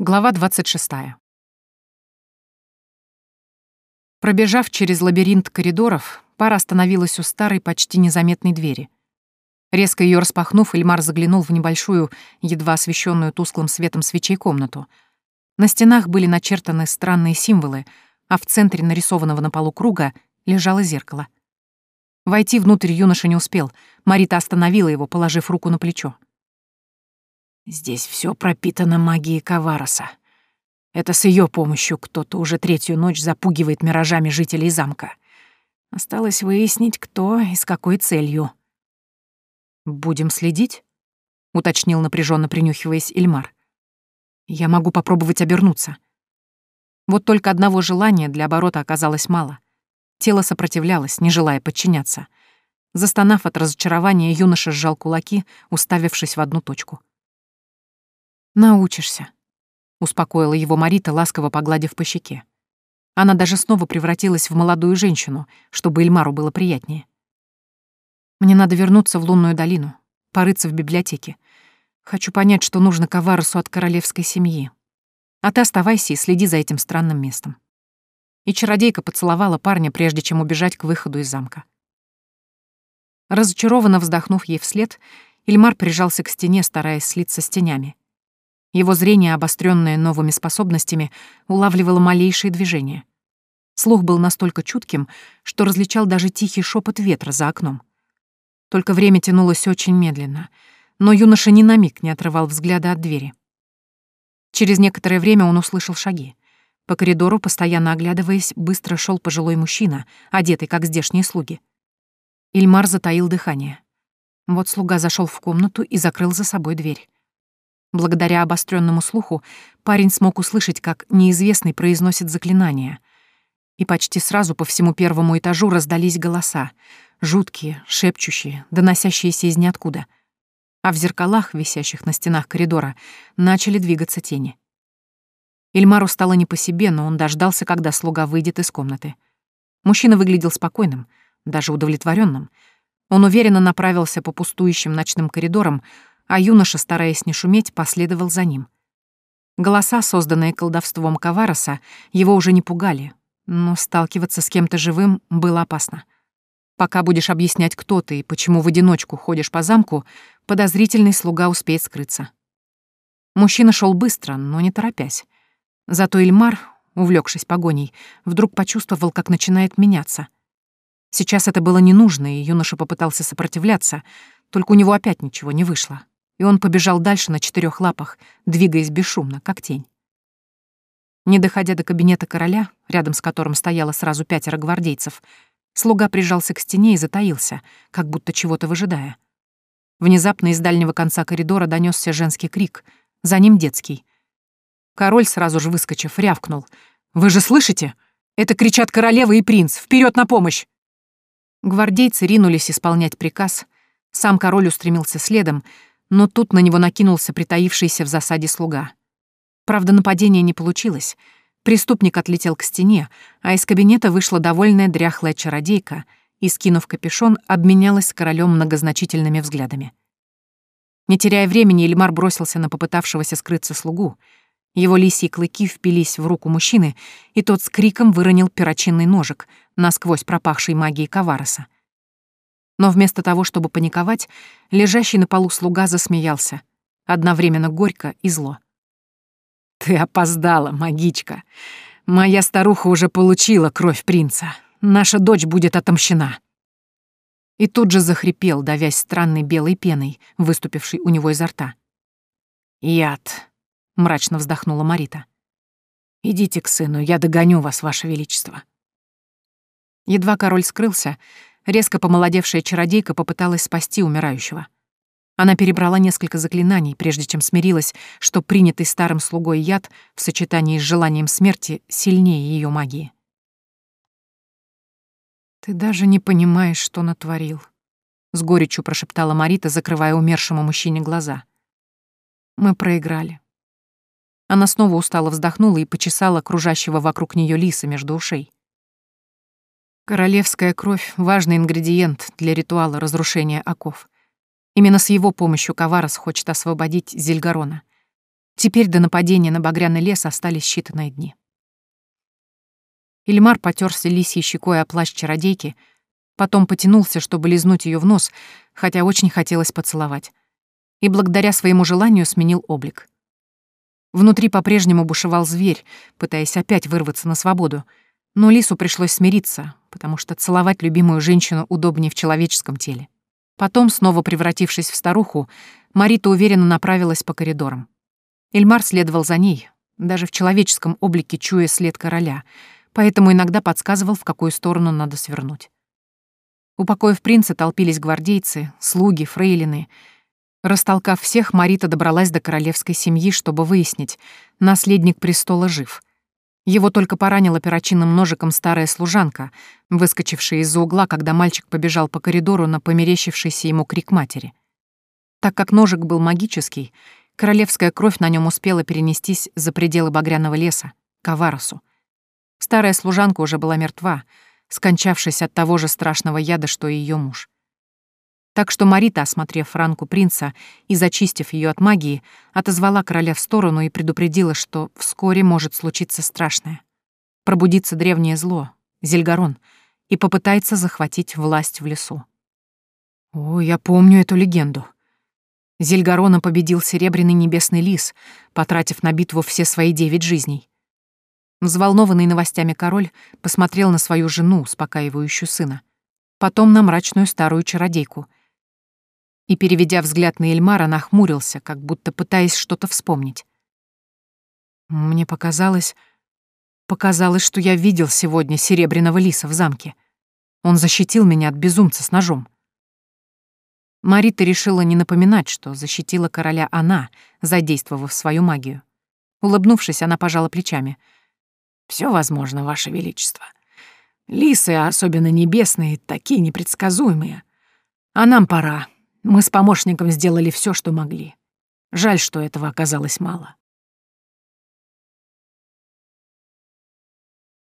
Глава 26. Пробежав через лабиринт коридоров, пара остановилась у старой, почти незаметной двери. Резко ее распахнув, Эльмар заглянул в небольшую, едва освещенную тусклым светом свечей комнату. На стенах были начертаны странные символы, а в центре нарисованного на полу круга лежало зеркало. Войти внутрь юноша не успел. Марита остановила его, положив руку на плечо. Здесь все пропитано магией Кавароса. Это с ее помощью кто-то уже третью ночь запугивает миражами жителей замка. Осталось выяснить, кто и с какой целью. «Будем следить?» — уточнил напряженно принюхиваясь Ильмар. «Я могу попробовать обернуться». Вот только одного желания для оборота оказалось мало. Тело сопротивлялось, не желая подчиняться. Застонав от разочарования, юноша сжал кулаки, уставившись в одну точку — «Научишься», — успокоила его Марита, ласково погладив по щеке. Она даже снова превратилась в молодую женщину, чтобы Эльмару было приятнее. «Мне надо вернуться в лунную долину, порыться в библиотеке. Хочу понять, что нужно Каварусу от королевской семьи. А ты оставайся и следи за этим странным местом». И чародейка поцеловала парня, прежде чем убежать к выходу из замка. Разочарованно вздохнув ей вслед, Ильмар прижался к стене, стараясь слиться с тенями. Его зрение, обостренное новыми способностями, улавливало малейшие движения. Слух был настолько чутким, что различал даже тихий шепот ветра за окном. Только время тянулось очень медленно, но юноша ни на миг не отрывал взгляда от двери. Через некоторое время он услышал шаги. По коридору, постоянно оглядываясь, быстро шел пожилой мужчина, одетый как здешние слуги. Ильмар затаил дыхание. Вот слуга зашел в комнату и закрыл за собой дверь. Благодаря обостренному слуху парень смог услышать, как неизвестный произносит заклинание. И почти сразу по всему первому этажу раздались голоса, жуткие, шепчущие, доносящиеся из ниоткуда. А в зеркалах, висящих на стенах коридора, начали двигаться тени. Ильмару стало не по себе, но он дождался, когда слуга выйдет из комнаты. Мужчина выглядел спокойным, даже удовлетворенным. Он уверенно направился по пустующим ночным коридорам, а юноша, стараясь не шуметь, последовал за ним. Голоса, созданные колдовством Кавароса, его уже не пугали, но сталкиваться с кем-то живым было опасно. Пока будешь объяснять, кто ты и почему в одиночку ходишь по замку, подозрительный слуга успеет скрыться. Мужчина шел быстро, но не торопясь. Зато Ильмар, увлекшись погоней, вдруг почувствовал, как начинает меняться. Сейчас это было не нужно, и юноша попытался сопротивляться, только у него опять ничего не вышло и он побежал дальше на четырех лапах, двигаясь бесшумно, как тень. Не доходя до кабинета короля, рядом с которым стояло сразу пятеро гвардейцев, слуга прижался к стене и затаился, как будто чего-то выжидая. Внезапно из дальнего конца коридора донесся женский крик, за ним детский. Король, сразу же выскочив, рявкнул. «Вы же слышите? Это кричат королева и принц! Вперед на помощь!» Гвардейцы ринулись исполнять приказ. Сам король устремился следом, но тут на него накинулся притаившийся в засаде слуга. Правда, нападение не получилось. Преступник отлетел к стене, а из кабинета вышла довольная дряхлая чародейка и, скинув капюшон, обменялась с королем многозначительными взглядами. Не теряя времени, Эльмар бросился на попытавшегося скрыться слугу. Его лисьи клыки впились в руку мужчины, и тот с криком выронил перочинный ножик, насквозь пропахший магией Кавароса — но вместо того, чтобы паниковать, лежащий на полу слуга засмеялся, одновременно горько и зло. «Ты опоздала, магичка. Моя старуха уже получила кровь принца. Наша дочь будет отомщена». И тут же захрипел, давясь странной белой пеной, выступившей у него изо рта. «Яд», — мрачно вздохнула Марита. «Идите к сыну, я догоню вас, ваше величество». Едва король скрылся, Резко помолодевшая чародейка попыталась спасти умирающего. Она перебрала несколько заклинаний, прежде чем смирилась, что принятый старым слугой яд в сочетании с желанием смерти сильнее ее магии. «Ты даже не понимаешь, что натворил», — с горечью прошептала Марита, закрывая умершему мужчине глаза. «Мы проиграли». Она снова устало вздохнула и почесала кружащего вокруг нее лиса между ушей. Королевская кровь — важный ингредиент для ритуала разрушения оков. Именно с его помощью Каварос хочет освободить Зельгарона. Теперь до нападения на багряный лес остались считанные дни. Ильмар потерся лисьей щекой о плащ чародейки, потом потянулся, чтобы лизнуть ее в нос, хотя очень хотелось поцеловать. И благодаря своему желанию сменил облик. Внутри по-прежнему бушевал зверь, пытаясь опять вырваться на свободу, но лису пришлось смириться, потому что целовать любимую женщину удобнее в человеческом теле. Потом, снова превратившись в старуху, Марита уверенно направилась по коридорам. Эльмар следовал за ней, даже в человеческом облике чуя след короля, поэтому иногда подсказывал, в какую сторону надо свернуть. У покоев принца толпились гвардейцы, слуги, фрейлины. Растолкав всех, Марита добралась до королевской семьи, чтобы выяснить, наследник престола жив. Его только поранила перочинным ножиком старая служанка, выскочившая из-за угла, когда мальчик побежал по коридору на померещившийся ему крик матери. Так как ножик был магический, королевская кровь на нем успела перенестись за пределы багряного леса, к Аварусу. Старая служанка уже была мертва, скончавшись от того же страшного яда, что и ее муж. Так что Марита, осмотрев ранку принца и зачистив ее от магии, отозвала короля в сторону и предупредила, что вскоре может случиться страшное. Пробудится древнее зло, Зельгарон, и попытается захватить власть в лесу. О, я помню эту легенду. Зельгарона победил Серебряный Небесный Лис, потратив на битву все свои девять жизней. Взволнованный новостями король посмотрел на свою жену, успокаивающую сына, потом на мрачную старую чародейку — и, переведя взгляд на Эльмара, нахмурился, как будто пытаясь что-то вспомнить. Мне показалось... Показалось, что я видел сегодня серебряного лиса в замке. Он защитил меня от безумца с ножом. Марита решила не напоминать, что защитила короля она, задействовав свою магию. Улыбнувшись, она пожала плечами. Все возможно, Ваше Величество. Лисы, особенно небесные, такие непредсказуемые. А нам пора. Мы с помощником сделали все, что могли. Жаль, что этого оказалось мало.